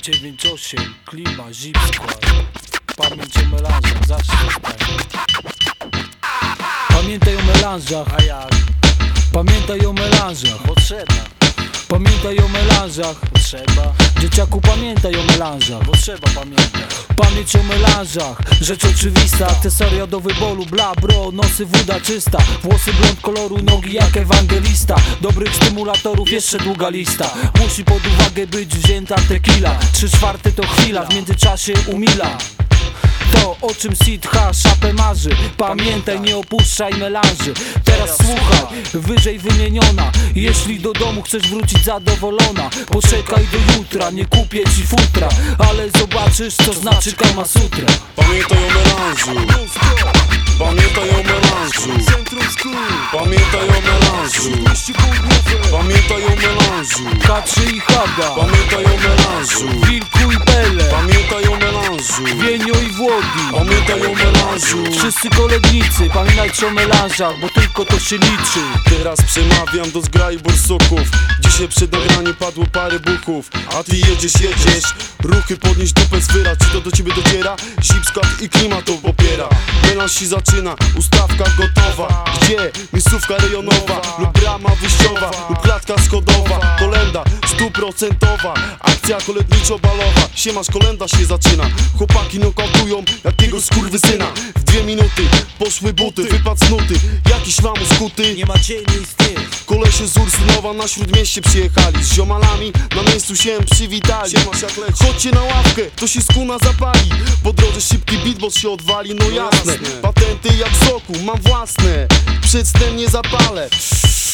9-8, klima, zip skład. Pamięć o melanżach, zawsze zostaje Pamiętaj o melanżach, A jak? pamiętaj o melanżach. Potrzeba, Pamiętaj o melanżach potrzeba, Dzieciaku pamiętaj o melanżach bo trzeba pamiętać. Pamięć o melanżach, rzecz oczywista. Akcesoria do wyboru, bla bro, nosy woda czysta. Włosy blond koloru, nogi jak ewangelista. Dobrych stymulatorów jeszcze długa lista. Musi pod uwagę być wzięta tequila. Trzy czwarte to chwila, w międzyczasie umila to o czym Sid H. szapę marzy. Pamiętaj, nie opuszczaj melanży Teraz słuchaj, wyżej wymieniona. Jeśli do domu chcesz wrócić zadowolona Poczekaj do jutra, nie kupię ci futra. Ale zobaczysz co znaczy Kama Sutra. Pamiętaj o melanżu. Pamiętaj o melanżu. Pamiętaj o melanżu. Pamiętaj o melanżu. Katrzy i Haga, Pamiętaj o melanżu. Wilku i Pele. Pamiętaj o melanżu. Wienio i Włodi Pamiętaj o melanżu Wszyscy kolegnicy, pamiętajcie o melanżach Bo tylko to się liczy. Teraz przemawiam do zgrai borsuków Dzisiaj przed nagraniem padło parę buchów. A ty jedziesz, jedziesz. Ruchy podnieś dupę zwyrać Czy to do ciebie dociera? Zip skład i klimat to popiera. Melanż się zaczyna, ustawka gotowa. Gdzie? Miejscówka rejonowa. Lub brama wyjściowa. Lub klatka schodowa. Kolenda stuprocentowa. Akcja koledniczo-balowa Siemasz kolenda się zaczyna. Chłopaki nokautują jakiego skurwysyna. W dwie minuty poszły buty Wypad z nuty. Jakiś lamus skuty. Nie ma cieni styl Kolesie z Ursynowa na śródmieście przyjechali. Z ziomalami na miejscu się przywitali. Chodźcie na ławkę, to się skuna zapali. Po drodze szybki beatbox się odwali, no jasne. Patenty jak soku, mam własne. Przedtem nie zapalę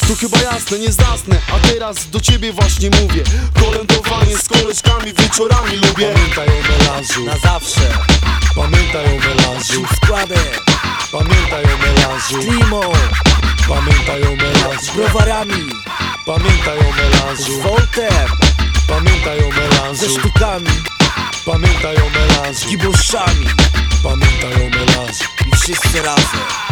to chyba jasne, nie zasnę A teraz do ciebie właśnie mówię. Kolędowanie z koleżkami wieczorami lubię. Pamiętaj o melanżu, Na zawsze. Pamiętaj o melanżu, Składem, pamiętaj o melanżu, klimą, pamiętaj o melanżu, browarami. Pamiętaj o melanżu, Voltem, pamiętaj o ze melanżu, sztukami. Pamiętaj o melanżu, Giboszami pamiętaj o melanżu. I wszyscy razem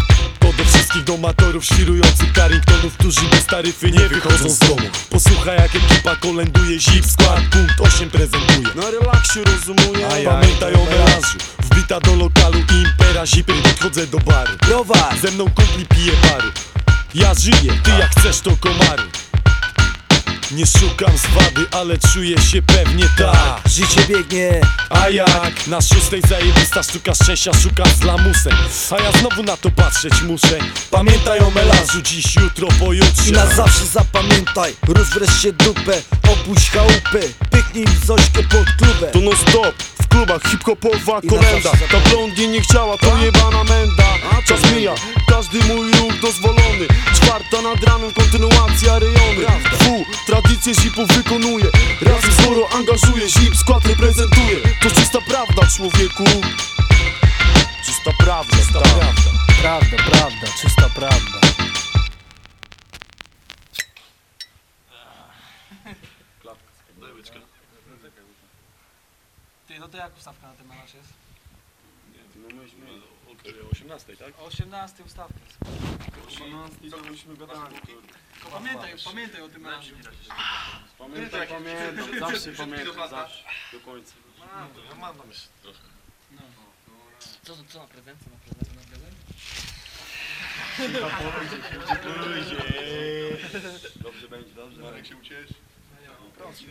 wszystkich domatorów świrujących Carringtonów, którzy bez taryfy nie wychodzą z domu. Posłuchaj jak ekipa kolęduje, zip skład, punkt 8 prezentuje. Na relaksie rozumuję Pamiętaj o melanżu, wbita do lokalu impera, zipy, podchodzę do baru. Browar, Ze mną kumpli pije paru Ja żyję, ty jak chcesz to komary Nie szukam zwady, ale czuję się pewnie tak. Życie biegnie. A jak? Na szóstej zajebista sztuka szczęścia szukam z lamusem. A ja znowu na to patrzeć muszę. Pamiętaj o melanżu dziś, jutro, I pojutrze na zawsze zapamiętaj Rusz wreszcie dupę, opuść chałupę Pyknij w Zośkę pod klubę To no stop, w klubach hip-hopowa I zawsze Ta blondie nie chciała, to jebana menda. Czas mija, każdy mój ruch dozwolony. Czwarta nad ranem, kontynuacja rejony. Fu, tradycję zipów wykonuje. Razem z Goro angażuje, zip skład reprezentuje. To czysta prawda człowieku. Czysta prawda, czysta prawda. Prawda, prawda, czysta prawda. Ty, no to jak ustawka na ten melanż jest? No myśmy O 18, tak? O 18 ustawka jest. 18 to pamiętaj, pamiętaj o tym melanżu. Pamiętam, pamiętam, zawsze pamiętam, zawsze do końca Ja mam tam jeszcze trochę Co, co na prezent? Co na prezent? Co na prezent? Dobrze będzie, dobrze Marek się uciesz? Proszę.